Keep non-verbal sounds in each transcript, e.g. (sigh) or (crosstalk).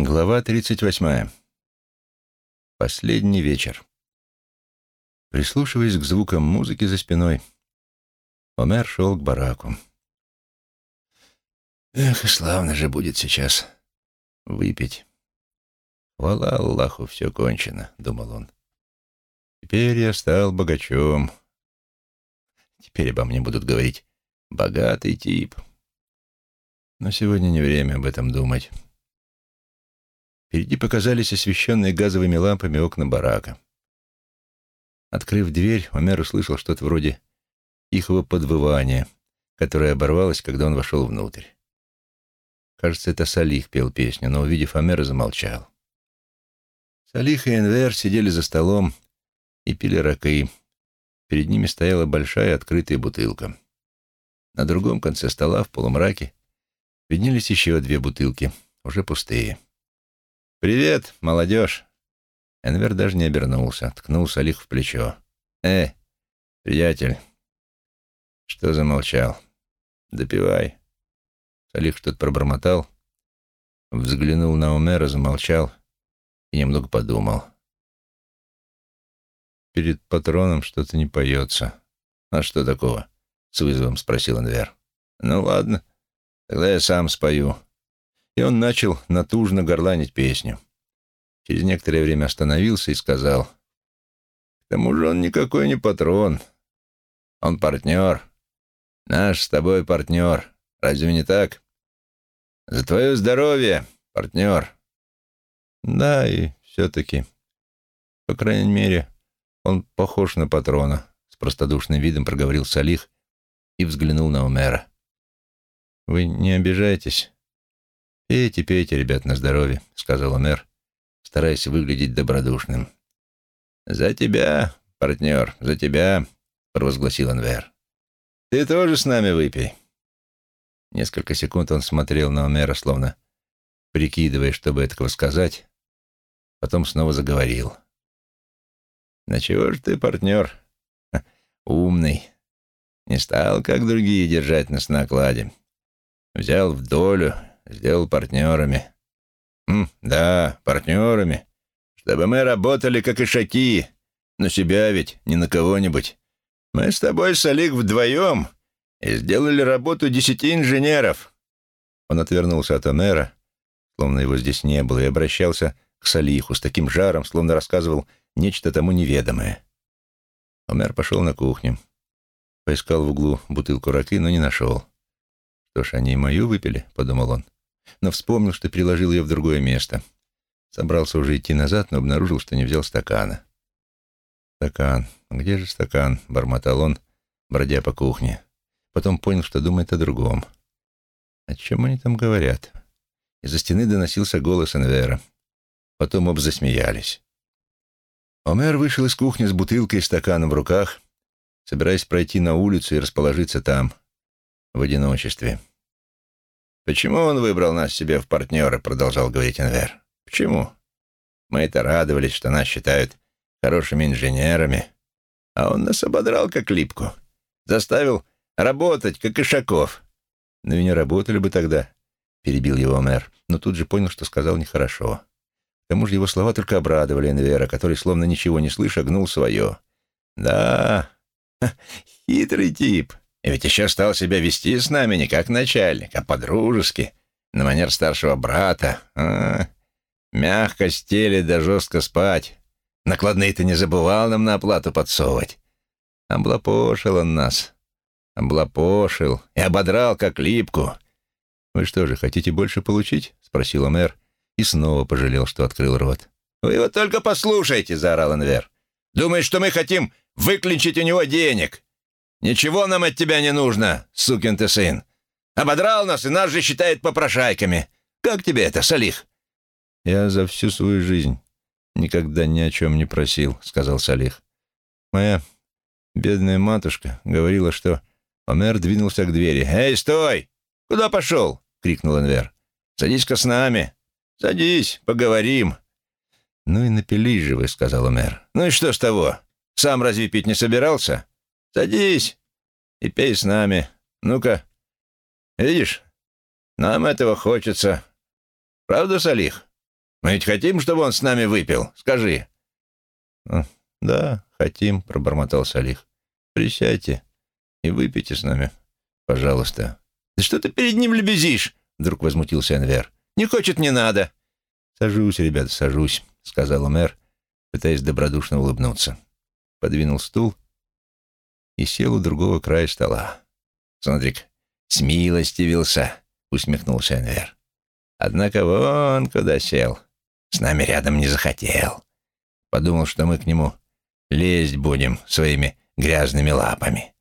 Глава 38. Последний вечер. Прислушиваясь к звукам музыки за спиной, Омер шел к бараку. «Эх, и славно же будет сейчас выпить. Хвала Аллаху, все кончено», — думал он. «Теперь я стал богачом. Теперь обо мне будут говорить «богатый тип». Но сегодня не время об этом думать». Впереди показались освещенные газовыми лампами окна барака. Открыв дверь, Омер услышал что-то вроде тихого подвывания, которое оборвалось, когда он вошел внутрь. Кажется, это Салих пел песню, но, увидев Омера, замолчал. Салих и Энвер сидели за столом и пили ракы. Перед ними стояла большая открытая бутылка. На другом конце стола, в полумраке, виднелись еще две бутылки, уже пустые. «Привет, молодежь!» Энвер даже не обернулся, ткнул Салих в плечо. «Э, приятель, что замолчал? Допивай». Салих что-то пробормотал, взглянул на Умера, замолчал и немного подумал. «Перед патроном что-то не поется». «А что такого?» — с вызовом спросил Энвер. «Ну ладно, тогда я сам спою». И он начал натужно горланить песню. Через некоторое время остановился и сказал, «К тому же он никакой не патрон. Он партнер. Наш с тобой партнер. Разве не так? За твое здоровье, партнер». «Да, и все-таки, по крайней мере, он похож на патрона», — с простодушным видом проговорил Салих и взглянул на Умера. «Вы не обижайтесь?» «Пейте, пейте, ребят, на здоровье», — сказал Омер, стараясь выглядеть добродушным. «За тебя, партнер, за тебя», — провозгласил Анвер. «Ты тоже с нами выпей». Несколько секунд он смотрел на Омера, словно прикидывая, чтобы этого сказать, потом снова заговорил. «На чего же ты, партнер? (laughs) умный. Не стал, как другие, держать нас на окладе. Взял в долю сделал партнерами. М, да, партнерами. Чтобы мы работали как ишаки. На себя ведь, не на кого-нибудь. Мы с тобой, Салик, вдвоем и сделали работу десяти инженеров. Он отвернулся от Омера, словно его здесь не было, и обращался к Салиху с таким жаром, словно рассказывал нечто тому неведомое. Омер пошел на кухню. Поискал в углу бутылку раки, но не нашел. «Что ж, они и мою выпили», — подумал он но вспомнил, что переложил ее в другое место. Собрался уже идти назад, но обнаружил, что не взял стакана. «Стакан. Где же стакан?» — бормотал он, бродя по кухне. Потом понял, что думает о другом. «О чем они там говорят?» Из-за стены доносился голос Энвера. Потом оба засмеялись. Омер вышел из кухни с бутылкой и стаканом в руках, собираясь пройти на улицу и расположиться там, в одиночестве. «Почему он выбрал нас себе в партнеры?» — продолжал говорить Энвер. «Почему? Мы это радовались, что нас считают хорошими инженерами, а он нас ободрал как липку, заставил работать, как Ишаков». «Ну и не работали бы тогда», — перебил его мэр, но тут же понял, что сказал нехорошо. К тому же его слова только обрадовали Энвера, который, словно ничего не слыша, гнул свое. «Да, (laughs) хитрый тип. И ведь еще стал себя вести с нами не как начальник, а по-дружески, на манер старшего брата. А, мягко стелить да жестко спать. Накладные-то не забывал нам на оплату подсовывать. Облапошил он нас. Облапошил и ободрал, как липку. «Вы что же, хотите больше получить?» — спросил мэр и снова пожалел, что открыл рот. «Вы его только послушайте!» — заорал Энвер. «Думает, что мы хотим выключить у него денег!» «Ничего нам от тебя не нужно, сукин ты сын. Ободрал нас и нас же считает попрошайками. Как тебе это, Салих?» «Я за всю свою жизнь никогда ни о чем не просил», — сказал Салих. «Моя бедная матушка говорила, что...» Омер двинулся к двери. «Эй, стой! Куда пошел?» — крикнул Энвер. «Садись-ка с нами. Садись, поговорим». «Ну и напились же вы», — сказал Омер. «Ну и что с того? Сам разве пить не собирался?» Садись и пей с нами. Ну-ка. Видишь, нам этого хочется. Правда, Салих? Мы ведь хотим, чтобы он с нами выпил. Скажи». «Да, хотим», — пробормотал Салих. «Присядьте и выпейте с нами, пожалуйста». «Да что ты перед ним лебезишь?» — вдруг возмутился Энвер. «Не хочет, не надо». «Сажусь, ребята, сажусь», — сказал мэр, пытаясь добродушно улыбнуться. Подвинул стул и сел у другого края стола. «Смотри-ка, смилостивился», — усмехнулся Энвер. «Однако вон куда сел. С нами рядом не захотел. Подумал, что мы к нему лезть будем своими грязными лапами.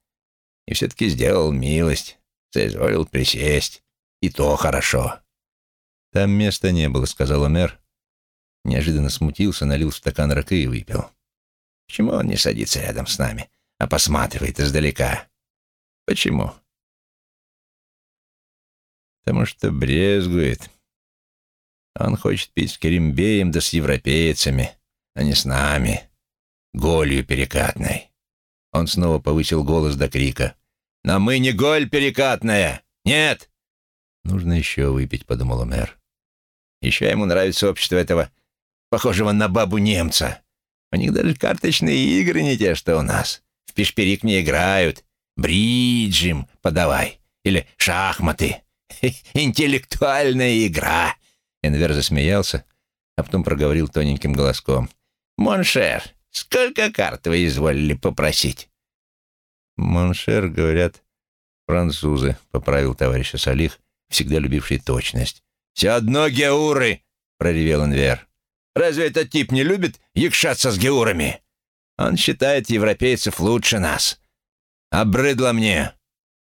И все-таки сделал милость, соизволил присесть. И то хорошо». «Там места не было», — сказал мэр. Неожиданно смутился, налил стакан рака и выпил. «Почему он не садится рядом с нами, а посматривает издалека? Почему?» «Потому что брезгует. Он хочет пить с Керимбеем да с европейцами, а не с нами, голью перекатной». Он снова повысил голос до крика. «Но мы не голь перекатная! Нет!» «Нужно еще выпить», — подумал мэр. Еще ему нравится общество этого, похожего на бабу немца. У них даже карточные игры не те, что у нас. В пишпирик не играют. Бридж им подавай. Или шахматы. (laughs) Интеллектуальная игра. Энвер засмеялся, а потом проговорил тоненьким голоском. «Mon cher, сколько карт вы изволили попросить?» «Mon cher, говорят, французы», — поправил товарищ Салих, всегда любивший точность. «Все одно гяуры!» — проревел Энвер. «Разве этот тип не любит якшаться с гяурами? Он считает европейцев лучше нас. Обрыдло мне.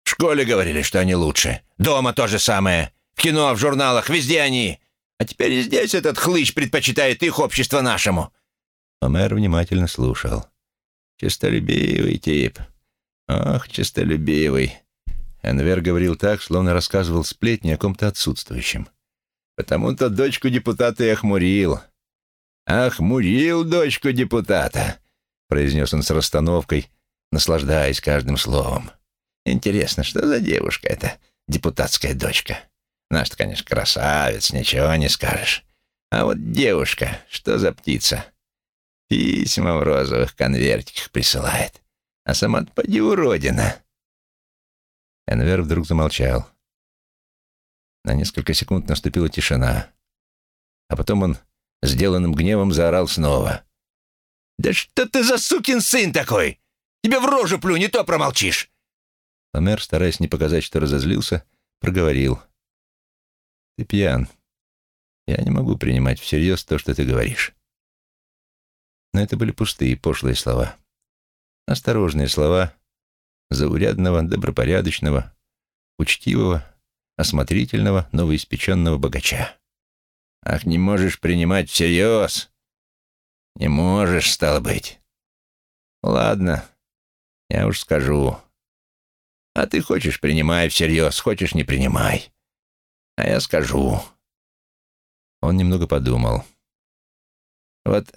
В школе говорили, что они лучше. Дома то же самое. В кино, в журналах, везде они. А теперь и здесь этот хлыщ предпочитает их общество нашему». Омер внимательно слушал. «Честолюбивый тип. Ах, честолюбивый». Энвер говорил так, словно рассказывал сплетни о ком-то отсутствующем. Потому-то дочку депутата и охмурил. Охмурил дочку депутата, произнес он с расстановкой, наслаждаясь каждым словом. Интересно, что за девушка эта депутатская дочка? Наш-то, конечно, красавец, ничего не скажешь. А вот девушка, что за птица? Письма в розовых конвертиках присылает. А сама-то поди уродина. Энвер вдруг замолчал. На несколько секунд наступила тишина. А потом он сделанным гневом заорал снова. «Да что ты за сукин сын такой? Тебе в рожу плю, не то промолчишь!» Омер, стараясь не показать, что разозлился, проговорил. «Ты пьян. Я не могу принимать всерьез то, что ты говоришь». Но это были пустые, пошлые слова. Осторожные слова заурядного, добропорядочного, учтивого, осмотрительного новоиспеченного богача. «Ах, не можешь принимать всерьез? Не можешь, стало быть. Ладно, я уж скажу. А ты хочешь, принимай всерьез, хочешь, не принимай. А я скажу». Он немного подумал. «Вот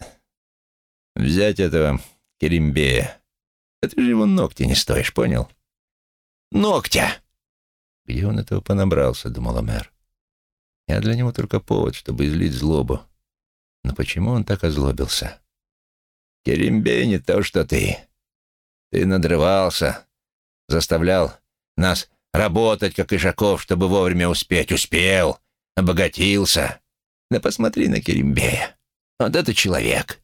взять этого Керимбея. Да ты же его ногти не стоишь, понял?» «Ногтя!» Где он этого понабрался, думала мэр. Я для него только повод, чтобы излить злобу. Но почему он так озлобился? Керембей не то, что ты. Ты надрывался, заставлял нас работать, как ишаков, чтобы вовремя успеть. Успел, обогатился. Да посмотри на Керембея. Вот это человек.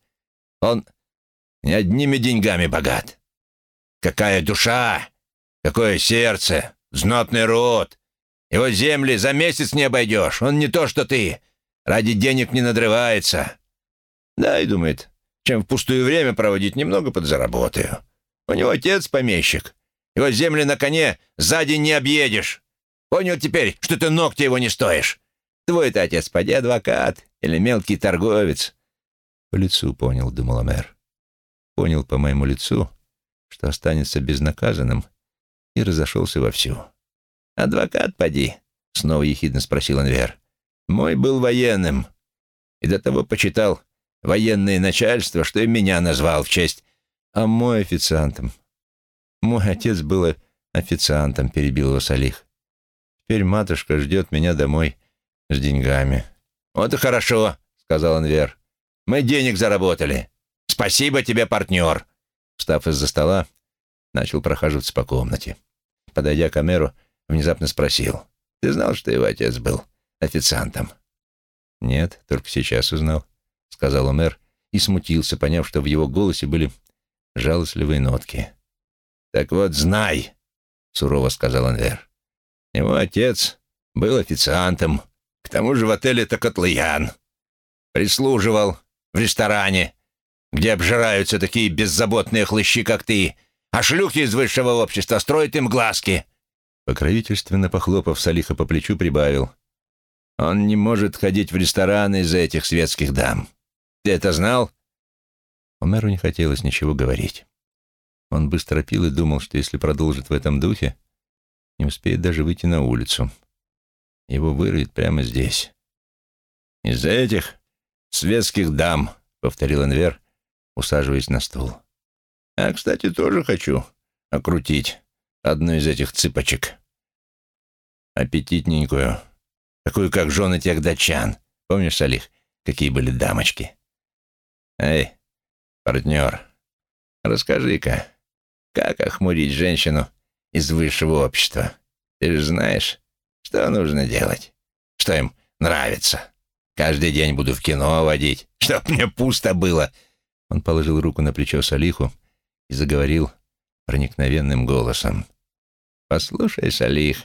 Он не одними деньгами богат. Какая душа, какое сердце, Знатный род. Его земли за месяц не обойдешь. Он не то, что ты. Ради денег не надрывается. Да, и думает, чем в пустое время проводить, немного подзаработаю. У него отец помещик. Его земли на коне за день не объедешь. Понял теперь, что ты ногти его не стоишь? Твой-то отец, поди адвокат или мелкий торговец. По лицу понял, думал мэр. Понял по моему лицу, что останется безнаказанным — и разошелся вовсю. «Адвокат, поди?» — снова ехидно спросил Анвер. «Мой был военным, и до того почитал военное начальство, что и меня назвал в честь, а мой официантом. Мой отец был официантом», — перебил его Салих. «Теперь матушка ждет меня домой с деньгами». «Вот и хорошо», — сказал Анвер. «Мы денег заработали. Спасибо тебе, партнер!» Встав из-за стола, начал прохаживаться по комнате. Подойдя к Амеру, внезапно спросил. «Ты знал, что его отец был официантом?» «Нет, только сейчас узнал», — сказал Омер и смутился, поняв, что в его голосе были жалостливые нотки. «Так вот, знай», — сурово сказал Анвер. «Его отец был официантом, к тому же в отеле Токотлыян. Прислуживал в ресторане, где обжираются такие беззаботные хлыщи, как ты, а шлюхи из высшего общества строят им глазки». Покровительственно похлопав Салиха по плечу, прибавил. «Он не может ходить в рестораны из-за этих светских дам. Ты это знал?» Омеру не хотелось ничего говорить. Он быстро пил и думал, что если продолжит в этом духе, не успеет даже выйти на улицу. Его вырвет прямо здесь. «Из-за этих светских дам», — повторил Энвер, усаживаясь на стул. «А, кстати, тоже хочу окрутить одну из этих цыпочек. Аппетитненькую, такую, как жены тех датчан. Помнишь, Салих, какие были дамочки? Эй, партнер, расскажи-ка, как охмурить женщину из высшего общества? Ты же знаешь, что нужно делать, что им нравится. Каждый день буду в кино водить, (laughs) чтоб мне пусто было. Он положил руку на плечо Салиху и заговорил проникновенным голосом. «Послушай, Салих,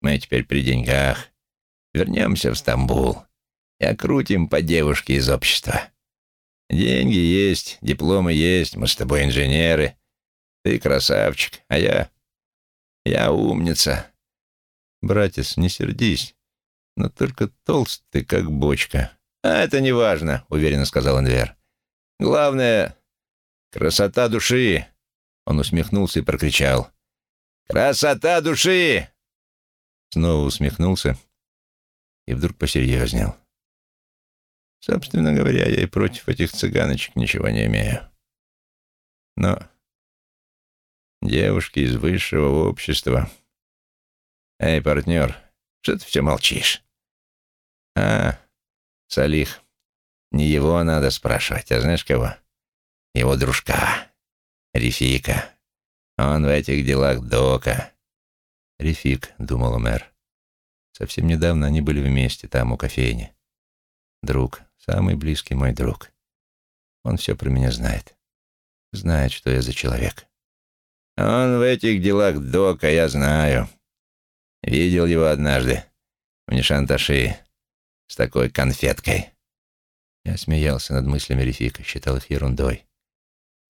мы теперь при деньгах. Вернемся в Стамбул и окрутим по девушке из общества. Деньги есть, дипломы есть, мы с тобой инженеры. Ты красавчик, а я... я умница. Братец, не сердись, но только толстый, как бочка. А это не важно, уверенно сказал Анвер. Главное — красота души. Он усмехнулся и прокричал. «Красота души!» Снова усмехнулся и вдруг посерьезнел. Собственно говоря, я и против этих цыганочек ничего не имею. Но девушки из высшего общества... Эй, партнер, что ты все молчишь? А, Салих, не его надо спрашивать, а знаешь кого? Его дружка. Рефика. Он в этих делах дока. Рефик, думал мэр. Совсем недавно они были вместе там, у кофейни. Друг, самый близкий мой друг. Он все про меня знает. Знает, что я за человек. Он в этих делах дока, я знаю. Видел его однажды в Нишанташи с такой конфеткой. Я смеялся над мыслями Рефика, считал их ерундой.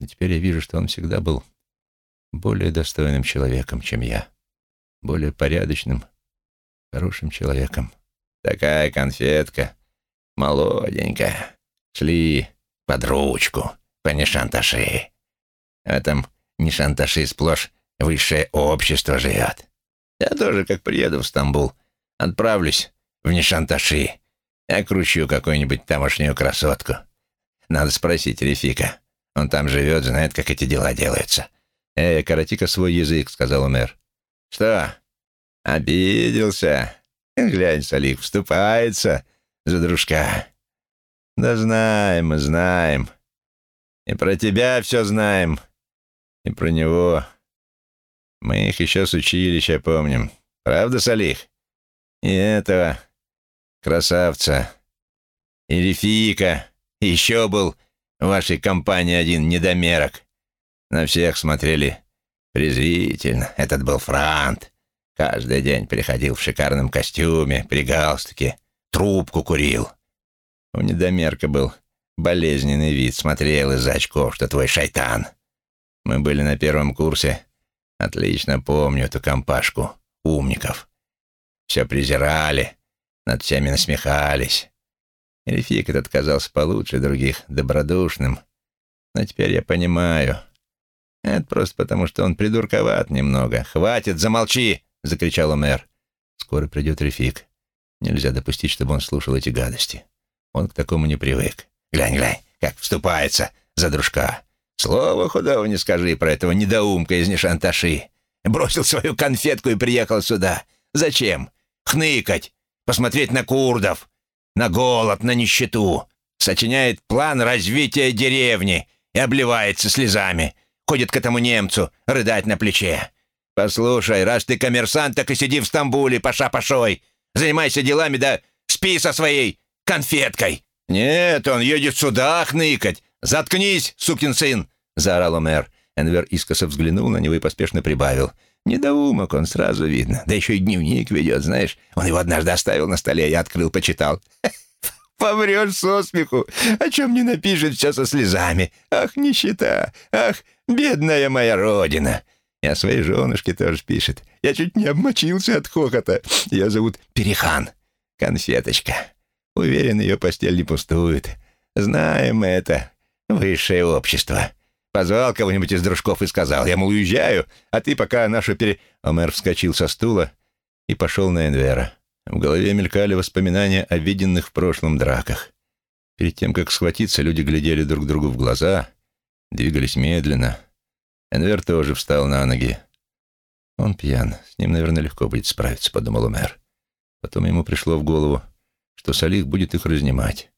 Но теперь я вижу, что он всегда был более достойным человеком, чем я. Более порядочным, хорошим человеком. Такая конфетка, молоденькая. Шли под ручку по Нишанташи. В этом Нишанташи сплошь высшее общество живет. Я тоже, как приеду в Стамбул, отправлюсь в Нишанташи. Я кручу какую-нибудь тамошнюю красотку. Надо спросить Рефика. Он там живет, знает, как эти дела делаются. «Эй, короти-ка свой язык», — сказал мэр. «Что? Обиделся? Глянь, Салих, вступается за дружка. Да знаем мы, знаем. И про тебя все знаем, и про него. Мы их еще с училища помним. Правда, Салих? И этого красавца, и Рефика, еще был в вашей компании один недомерок. На всех смотрели презрительно. Этот был Франт. Каждый день приходил в шикарном костюме, при галстуке, трубку курил. У недомерка был болезненный вид, смотрел из-за очков, что твой шайтан. Мы были на первом курсе. Отлично помню эту компашку умников. Все презирали, над всеми насмехались. Рефик этот казался получше других, добродушным. Но теперь я понимаю. Это просто потому, что он придурковат немного. «Хватит, замолчи!» — закричал мэр. «Скоро придет Рефик. Нельзя допустить, чтобы он слушал эти гадости. Он к такому не привык. Глянь, глянь, как вступается за дружка. Слово худого не скажи про этого недоумка из Нишанташи. Бросил свою конфетку и приехал сюда. Зачем? Хныкать, посмотреть на курдов, на голод, на нищету. сочиняет план развития деревни и обливается слезами. Ходит к этому немцу, рыдать на плече. Послушай, раз ты коммерсант, так и сиди в Стамбуле, паша-пашой. Занимайся делами, да спи со своей конфеткой. Нет, он едет сюда хныкать. Заткнись, сукин сын, заорал Омер. Энвер искоса взглянул на него и поспешно прибавил. Недоумок он, сразу видно. Да еще и дневник ведет, знаешь. Он его однажды оставил на столе, я открыл, почитал. (laughs) Помрешь со смеху. О чем не напишет все со слезами. Ах, нищета! Ах, бедная моя родина!» И о своей женушке тоже пишет. Я чуть не обмочился от хохота. Ее зовут Перехан. Конфеточка. Уверен, ее постель не пустует. Знаем это. Высшее общество. Позвал кого-нибудь из дружков и сказал, я, мол, уезжаю, а ты пока нашу пере... Омер вскочил со стула и пошел на Энвера. В голове мелькали воспоминания о виденных в прошлом драках. Перед тем, как схватиться, люди глядели друг другу в глаза, двигались медленно. Энвер тоже встал на ноги. Он пьян, с ним, наверное, легко будет справиться, подумал Умер. Потом ему пришло в голову, что Салих будет их разнимать.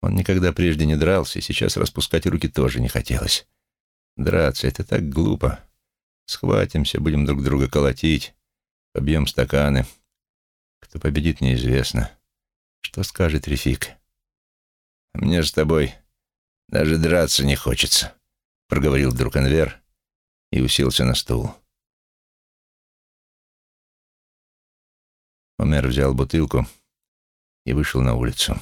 Он никогда прежде не дрался, и сейчас распускать руки тоже не хотелось. Драться — это так глупо. Схватимся, будем друг друга колотить, побьем стаканы — кто победит, неизвестно. Что скажет Рефик? «Мне с тобой даже драться не хочется», — проговорил вдруг Анвер и уселся на стул. Омер взял бутылку и вышел на улицу.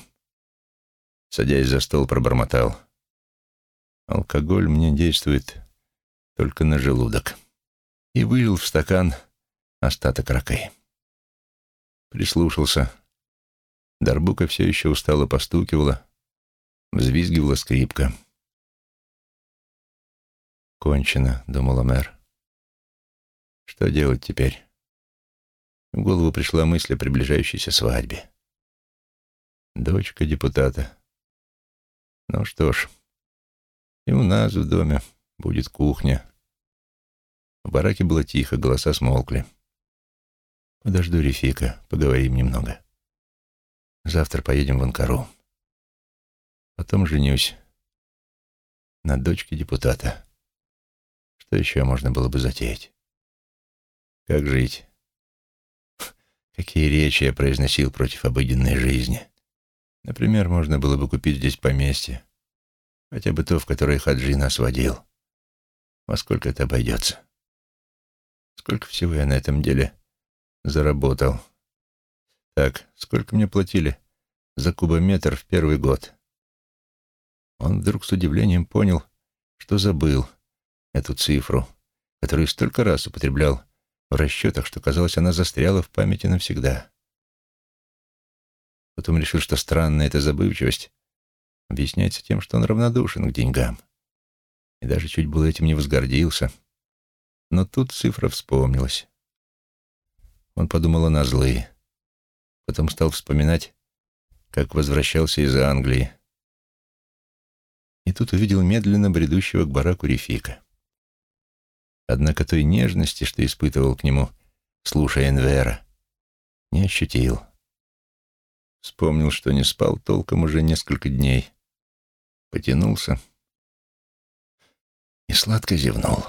Садясь за стол, пробормотал. «Алкоголь мне действует только на желудок». И вылил в стакан остаток ракы. Прислушался. Дарбука все еще устало постукивала, взвизгивала скрипка. «Кончено», — думала мэр. «Что делать теперь?» В голову пришла мысль о приближающейся свадьбе. Дочка депутата. Ну что ж, и у нас в доме будет кухня. В бараке было тихо, голоса смолкли. Подожду Рефика, поговорим немного. Завтра поедем в Анкару. Потом женюсь на дочке депутата. Что еще можно было бы затеять? Как жить? (laughs) Какие речи я произносил против обыденной жизни. Например, можно было бы купить здесь поместье. Хотя бы то, в которое Хаджи нас водил. Во сколько это обойдется? Сколько всего я на этом деле заработал. Так, сколько мне платили за кубометр в первый год? Он вдруг с удивлением понял, что забыл эту цифру, которую столько раз употреблял в расчетах, что, казалось, она застряла в памяти навсегда. Потом решил, что странная эта забывчивость объясняется тем, что он равнодушен к деньгам. И даже чуть было этим не возгордился. Но тут цифра вспомнилась. Он подумал о назлы. Потом стал вспоминать, как возвращался из Англии. И тут увидел медленно бредущего к бараку Рефика. Однако той нежности, что испытывал к нему, слушая Энвера, не ощутил. Вспомнил, что не спал толком уже несколько дней. Потянулся и сладко зевнул.